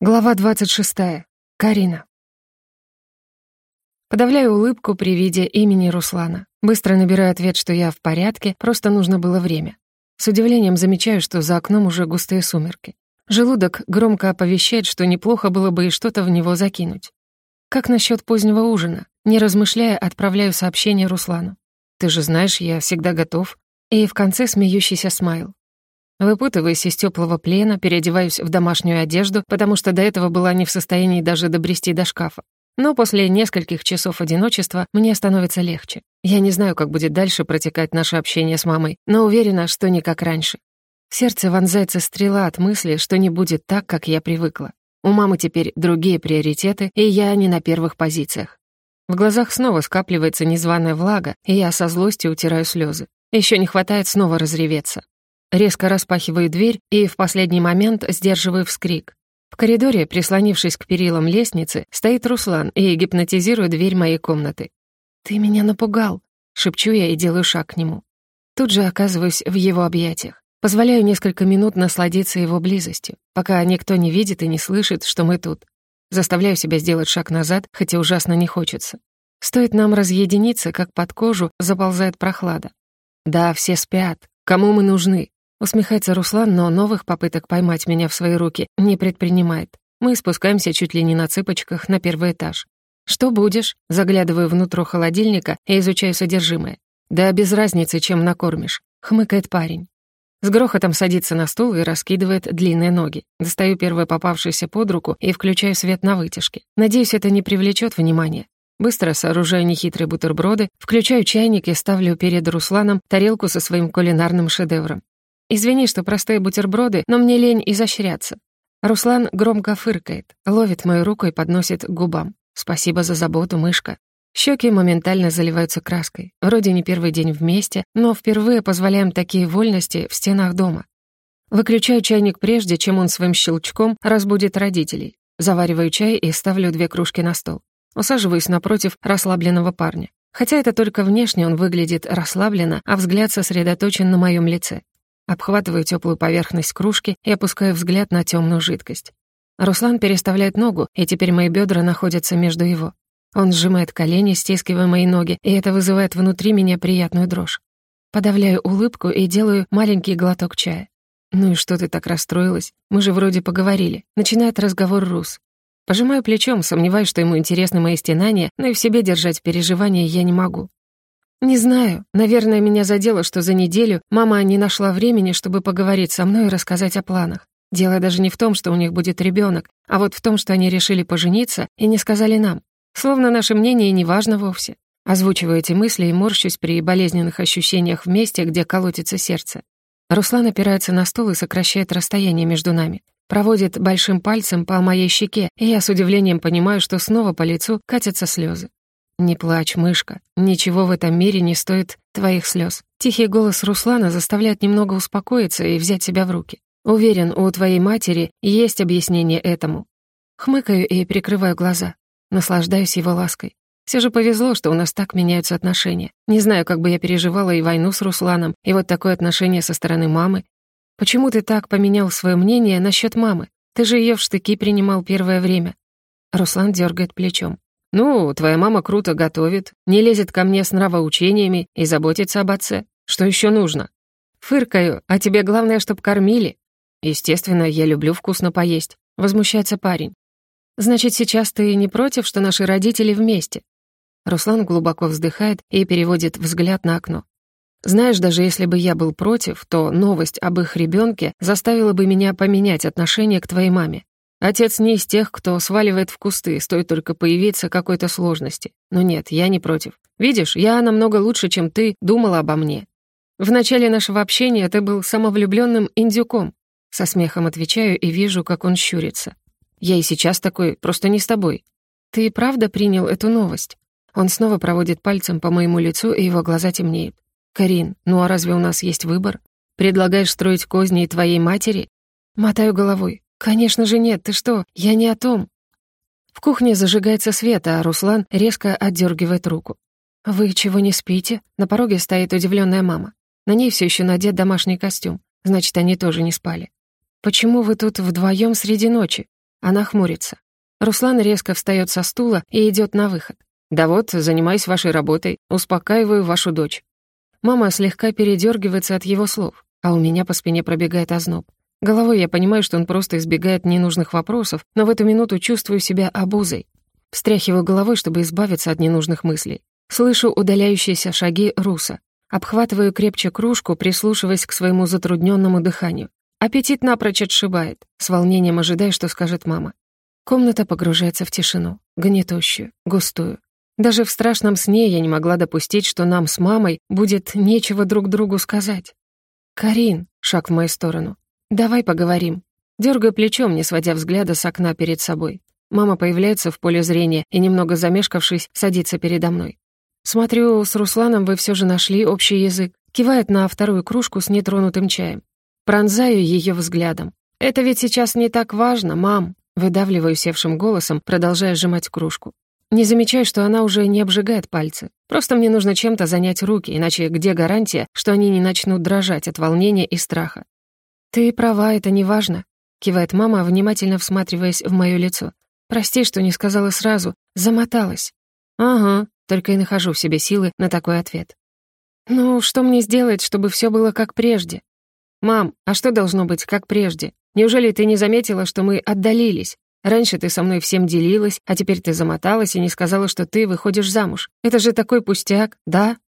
Глава 26. Карина. Подавляю улыбку при виде имени Руслана. Быстро набираю ответ, что я в порядке, просто нужно было время. С удивлением замечаю, что за окном уже густые сумерки. Желудок громко оповещает, что неплохо было бы и что-то в него закинуть. Как насчет позднего ужина? Не размышляя, отправляю сообщение Руслану. «Ты же знаешь, я всегда готов». И в конце смеющийся смайл. Выпутываясь из теплого плена, переодеваюсь в домашнюю одежду, потому что до этого была не в состоянии даже добрести до шкафа. Но после нескольких часов одиночества мне становится легче. Я не знаю, как будет дальше протекать наше общение с мамой, но уверена, что не как раньше. Сердце вонзается стрела от мысли, что не будет так, как я привыкла. У мамы теперь другие приоритеты, и я не на первых позициях. В глазах снова скапливается незваная влага, и я со злостью утираю слезы. Еще не хватает снова разреветься. Резко распахиваю дверь и в последний момент сдерживаю вскрик. В коридоре, прислонившись к перилам лестницы, стоит Руслан и гипнотизирует дверь моей комнаты. «Ты меня напугал», — шепчу я и делаю шаг к нему. Тут же оказываюсь в его объятиях. Позволяю несколько минут насладиться его близостью, пока никто не видит и не слышит, что мы тут. Заставляю себя сделать шаг назад, хотя ужасно не хочется. Стоит нам разъединиться, как под кожу заползает прохлада. Да, все спят. Кому мы нужны? Усмехается Руслан, но новых попыток поймать меня в свои руки не предпринимает. Мы спускаемся чуть ли не на цыпочках на первый этаж. «Что будешь?» Заглядываю внутрь холодильника и изучаю содержимое. «Да без разницы, чем накормишь», — хмыкает парень. С грохотом садится на стул и раскидывает длинные ноги. Достаю первое попавшееся под руку и включаю свет на вытяжке. Надеюсь, это не привлечет внимания. Быстро сооружаю нехитрые бутерброды, включаю чайник и ставлю перед Русланом тарелку со своим кулинарным шедевром. Извини, что простые бутерброды, но мне лень изощряться. Руслан громко фыркает, ловит мою руку и подносит к губам. Спасибо за заботу, мышка. Щеки моментально заливаются краской. Вроде не первый день вместе, но впервые позволяем такие вольности в стенах дома. Выключаю чайник прежде, чем он своим щелчком разбудит родителей. Завариваю чай и ставлю две кружки на стол. Усаживаюсь напротив расслабленного парня. Хотя это только внешне он выглядит расслабленно, а взгляд сосредоточен на моем лице. Обхватываю теплую поверхность кружки и опускаю взгляд на темную жидкость. Руслан переставляет ногу, и теперь мои бедра находятся между его. Он сжимает колени, стискивая мои ноги, и это вызывает внутри меня приятную дрожь. Подавляю улыбку и делаю маленький глоток чая. «Ну и что ты так расстроилась? Мы же вроде поговорили». Начинает разговор Рус. Пожимаю плечом, сомневаюсь, что ему интересны мои стенания, но и в себе держать переживания я не могу. Не знаю. Наверное, меня задело, что за неделю мама не нашла времени, чтобы поговорить со мной и рассказать о планах. Дело даже не в том, что у них будет ребенок, а вот в том, что они решили пожениться и не сказали нам. Словно наше мнение не важно вовсе. Озвучиваю эти мысли и морщусь при болезненных ощущениях в месте, где колотится сердце. Руслан опирается на стол и сокращает расстояние между нами. Проводит большим пальцем по моей щеке, и я с удивлением понимаю, что снова по лицу катятся слезы. «Не плачь, мышка. Ничего в этом мире не стоит твоих слез. Тихий голос Руслана заставляет немного успокоиться и взять себя в руки. Уверен, у твоей матери есть объяснение этому. Хмыкаю и прикрываю глаза. Наслаждаюсь его лаской. Все же повезло, что у нас так меняются отношения. Не знаю, как бы я переживала и войну с Русланом, и вот такое отношение со стороны мамы. Почему ты так поменял свое мнение насчет мамы? Ты же ее в штыки принимал первое время. Руслан дергает плечом. «Ну, твоя мама круто готовит, не лезет ко мне с нравоучениями и заботится об отце. Что еще нужно?» «Фыркаю, а тебе главное, чтоб кормили». «Естественно, я люблю вкусно поесть», — возмущается парень. «Значит, сейчас ты не против, что наши родители вместе?» Руслан глубоко вздыхает и переводит взгляд на окно. «Знаешь, даже если бы я был против, то новость об их ребенке заставила бы меня поменять отношение к твоей маме. Отец не из тех, кто сваливает в кусты, стоит только появиться какой-то сложности. Но нет, я не против. Видишь, я намного лучше, чем ты думала обо мне. В начале нашего общения ты был самовлюбленным индюком. Со смехом отвечаю и вижу, как он щурится. Я и сейчас такой, просто не с тобой. Ты и правда принял эту новость? Он снова проводит пальцем по моему лицу, и его глаза темнеют. «Карин, ну а разве у нас есть выбор? Предлагаешь строить козни твоей матери?» Мотаю головой. «Конечно же нет, ты что? Я не о том». В кухне зажигается свет, а Руслан резко отдергивает руку. «Вы чего не спите?» На пороге стоит удивленная мама. На ней все еще надет домашний костюм. Значит, они тоже не спали. «Почему вы тут вдвоем среди ночи?» Она хмурится. Руслан резко встает со стула и идет на выход. «Да вот, занимаюсь вашей работой, успокаиваю вашу дочь». Мама слегка передергивается от его слов, а у меня по спине пробегает озноб. Головой я понимаю, что он просто избегает ненужных вопросов, но в эту минуту чувствую себя обузой. Встряхиваю головой, чтобы избавиться от ненужных мыслей. Слышу удаляющиеся шаги Руса. Обхватываю крепче кружку, прислушиваясь к своему затрудненному дыханию. Аппетит напрочь отшибает. С волнением ожидая, что скажет мама. Комната погружается в тишину, гнетущую, густую. Даже в страшном сне я не могла допустить, что нам с мамой будет нечего друг другу сказать. «Карин», — шаг в мою сторону, — «давай поговорим». Дёргаю плечом, не сводя взгляда с окна перед собой. Мама появляется в поле зрения и, немного замешкавшись, садится передо мной. «Смотрю, с Русланом вы все же нашли общий язык». Кивает на вторую кружку с нетронутым чаем. Пронзаю ее взглядом. «Это ведь сейчас не так важно, мам!» Выдавливаю севшим голосом, продолжая сжимать кружку. Не замечаю, что она уже не обжигает пальцы. Просто мне нужно чем-то занять руки, иначе где гарантия, что они не начнут дрожать от волнения и страха? «Ты права, это не важно», — кивает мама, внимательно всматриваясь в моё лицо. «Прости, что не сказала сразу. Замоталась». «Ага», только и нахожу в себе силы на такой ответ. «Ну, что мне сделать, чтобы все было как прежде?» «Мам, а что должно быть как прежде? Неужели ты не заметила, что мы отдалились? Раньше ты со мной всем делилась, а теперь ты замоталась и не сказала, что ты выходишь замуж. Это же такой пустяк, да?»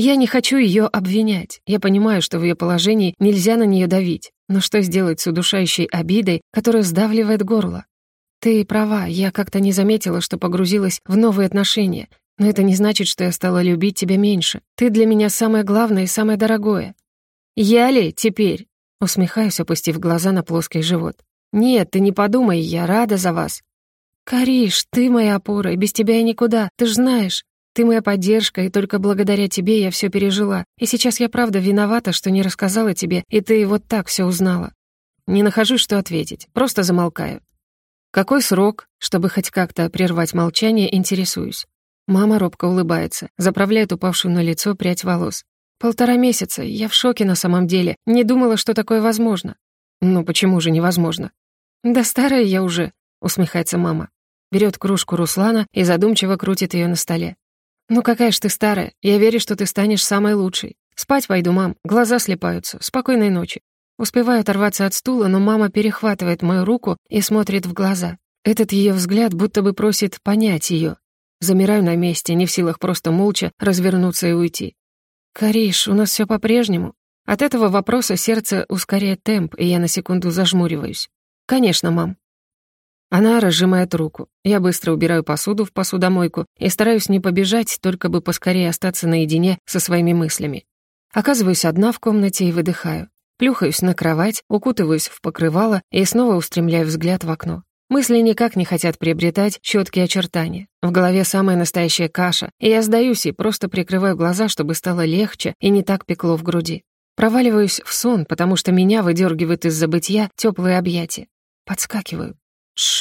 Я не хочу ее обвинять. Я понимаю, что в ее положении нельзя на нее давить. Но что сделать с удушающей обидой, которая сдавливает горло? Ты права, я как-то не заметила, что погрузилась в новые отношения, но это не значит, что я стала любить тебя меньше. Ты для меня самое главное и самое дорогое. Я ли теперь? Усмехаюсь, опустив глаза на плоский живот. Нет, ты не подумай, я рада за вас. Кариш, ты моя опора, и без тебя я никуда, ты ж знаешь. Ты моя поддержка, и только благодаря тебе я все пережила. И сейчас я правда виновата, что не рассказала тебе, и ты вот так все узнала. Не нахожу, что ответить, просто замолкаю. Какой срок, чтобы хоть как-то прервать молчание, интересуюсь. Мама робко улыбается, заправляет упавшую на лицо прядь волос. «Полтора месяца, я в шоке на самом деле. Не думала, что такое возможно». «Ну почему же невозможно?» «Да старая я уже», — усмехается мама. Берет кружку Руслана и задумчиво крутит ее на столе. «Ну какая ж ты старая. Я верю, что ты станешь самой лучшей. Спать пойду, мам. Глаза слепаются. Спокойной ночи». Успеваю оторваться от стула, но мама перехватывает мою руку и смотрит в глаза. Этот ее взгляд будто бы просит понять ее, Замираю на месте, не в силах просто молча развернуться и уйти. «Кариш, у нас все по-прежнему?» От этого вопроса сердце ускоряет темп, и я на секунду зажмуриваюсь. «Конечно, мам». Она разжимает руку. Я быстро убираю посуду в посудомойку и стараюсь не побежать, только бы поскорее остаться наедине со своими мыслями. Оказываюсь одна в комнате и выдыхаю. Плюхаюсь на кровать, укутываюсь в покрывало и снова устремляю взгляд в окно. Мысли никак не хотят приобретать четкие очертания. В голове самая настоящая каша, и я сдаюсь и просто прикрываю глаза, чтобы стало легче и не так пекло в груди. Проваливаюсь в сон, потому что меня выдергивают из забытья теплые объятия. Подскакиваю.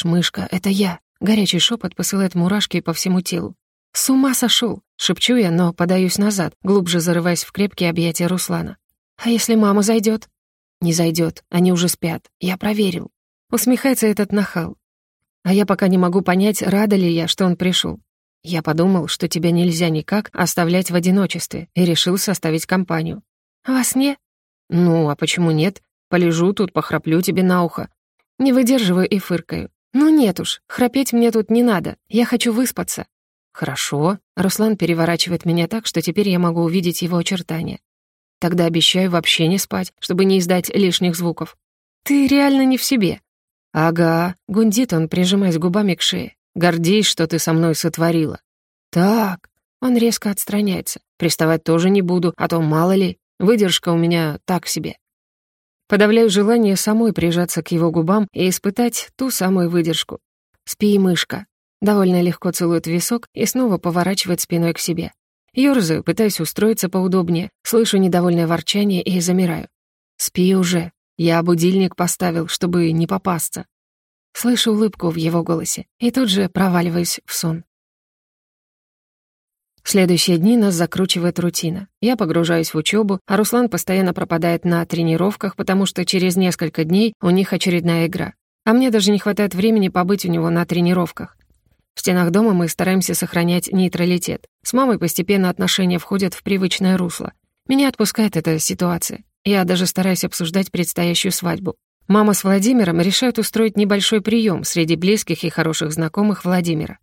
Мышка, это я. Горячий шепот посылает мурашки по всему телу. «С ума сошел!» — шепчу я, но подаюсь назад, глубже зарываясь в крепкие объятия Руслана. «А если мама зайдет?» «Не зайдет, они уже спят. Я проверил». Усмехается этот нахал. А я пока не могу понять, рада ли я, что он пришел. Я подумал, что тебя нельзя никак оставлять в одиночестве, и решил составить компанию. Во сне? Ну, а почему нет? Полежу тут, похраплю тебе на ухо. Не выдерживаю и фыркаю. Ну нет уж, храпеть мне тут не надо, я хочу выспаться. Хорошо. Руслан переворачивает меня так, что теперь я могу увидеть его очертания. Тогда обещаю вообще не спать, чтобы не издать лишних звуков. Ты реально не в себе. «Ага», — гундит он, прижимаясь губами к шее. «Гордись, что ты со мной сотворила». «Так». Он резко отстраняется. «Приставать тоже не буду, а то мало ли. Выдержка у меня так себе». Подавляю желание самой прижаться к его губам и испытать ту самую выдержку. «Спи, мышка». Довольно легко целует висок и снова поворачивает спиной к себе. Ёрзаю, пытаюсь устроиться поудобнее, слышу недовольное ворчание и замираю. «Спи уже», я будильник поставил, чтобы не попасться. Слышу улыбку в его голосе и тут же проваливаюсь в сон. Следующие дни нас закручивает рутина. Я погружаюсь в учебу, а Руслан постоянно пропадает на тренировках, потому что через несколько дней у них очередная игра. а мне даже не хватает времени побыть у него на тренировках. В стенах дома мы стараемся сохранять нейтралитет. С мамой постепенно отношения входят в привычное русло. Меня отпускает эта ситуация. Я даже стараюсь обсуждать предстоящую свадьбу. Мама с Владимиром решают устроить небольшой прием среди близких и хороших знакомых Владимира.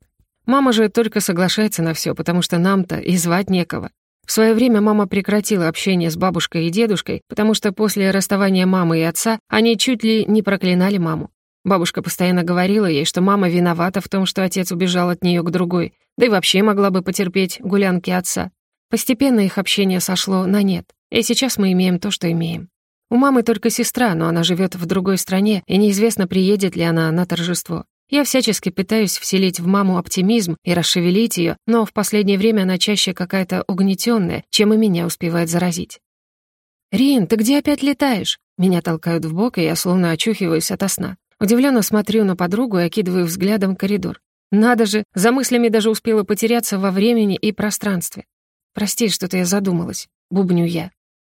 Мама же только соглашается на все, потому что нам-то и звать некого. В свое время мама прекратила общение с бабушкой и дедушкой, потому что после расставания мамы и отца они чуть ли не проклинали маму. Бабушка постоянно говорила ей, что мама виновата в том, что отец убежал от нее к другой, да и вообще могла бы потерпеть гулянки отца. Постепенно их общение сошло на нет, и сейчас мы имеем то, что имеем. У мамы только сестра, но она живет в другой стране, и неизвестно, приедет ли она на торжество. Я всячески пытаюсь вселить в маму оптимизм и расшевелить ее, но в последнее время она чаще какая-то угнетенная, чем и меня успевает заразить. «Рин, ты где опять летаешь?» Меня толкают в бок, и я словно очухиваюсь ото сна. Удивленно смотрю на подругу и окидываю взглядом коридор. Надо же, за мыслями даже успела потеряться во времени и пространстве. Прости, что-то я задумалась. Бубню я.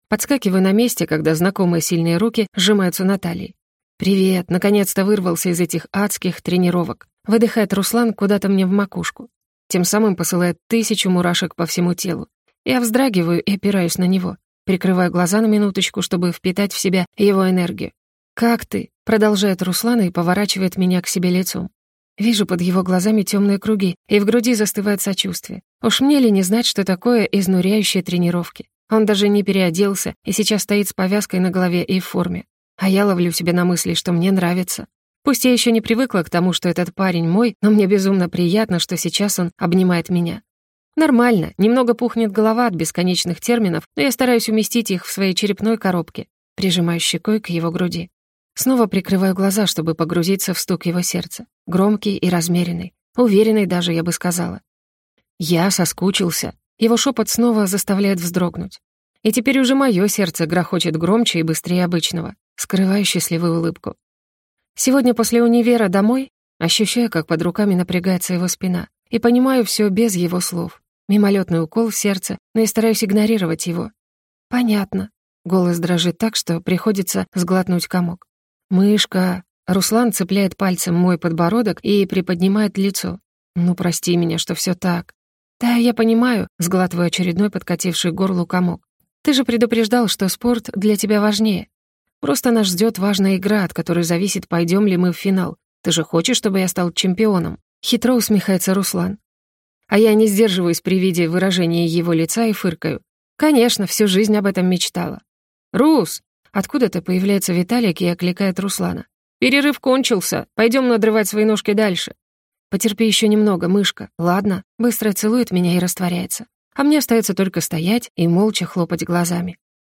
Подскакиваю на месте, когда знакомые сильные руки сжимаются на талии. «Привет!» Наконец-то вырвался из этих адских тренировок. Выдыхает Руслан куда-то мне в макушку. Тем самым посылает тысячу мурашек по всему телу. Я вздрагиваю и опираюсь на него. Прикрываю глаза на минуточку, чтобы впитать в себя его энергию. «Как ты?» — продолжает Руслан и поворачивает меня к себе лицом. Вижу под его глазами темные круги, и в груди застывает сочувствие. Уж мне ли не знать, что такое изнуряющие тренировки? Он даже не переоделся и сейчас стоит с повязкой на голове и в форме. А я ловлю себя на мысли, что мне нравится. Пусть я еще не привыкла к тому, что этот парень мой, но мне безумно приятно, что сейчас он обнимает меня. Нормально, немного пухнет голова от бесконечных терминов, но я стараюсь уместить их в своей черепной коробке, прижимаю щекой к его груди. Снова прикрываю глаза, чтобы погрузиться в стук его сердца. Громкий и размеренный. Уверенный даже, я бы сказала. Я соскучился. Его шепот снова заставляет вздрогнуть. И теперь уже мое сердце грохочет громче и быстрее обычного, скрывая счастливую улыбку. Сегодня после универа домой ощущаю, как под руками напрягается его спина, и понимаю все без его слов. Мимолетный укол в сердце, но я стараюсь игнорировать его. «Понятно». Голос дрожит так, что приходится сглотнуть комок. «Мышка!» Руслан цепляет пальцем мой подбородок и приподнимает лицо. «Ну, прости меня, что все так». «Да, я понимаю», — сглатываю очередной подкативший горлу комок. «Ты же предупреждал, что спорт для тебя важнее. Просто нас ждет важная игра, от которой зависит, пойдем ли мы в финал. Ты же хочешь, чтобы я стал чемпионом?» Хитро усмехается Руслан. А я не сдерживаюсь при виде выражения его лица и фыркаю. Конечно, всю жизнь об этом мечтала. «Рус!» Откуда-то появляется Виталик и окликает Руслана. «Перерыв кончился. Пойдем надрывать свои ножки дальше». «Потерпи еще немного, мышка. Ладно». Быстро целует меня и растворяется. А мне остается только стоять и молча хлопать глазами.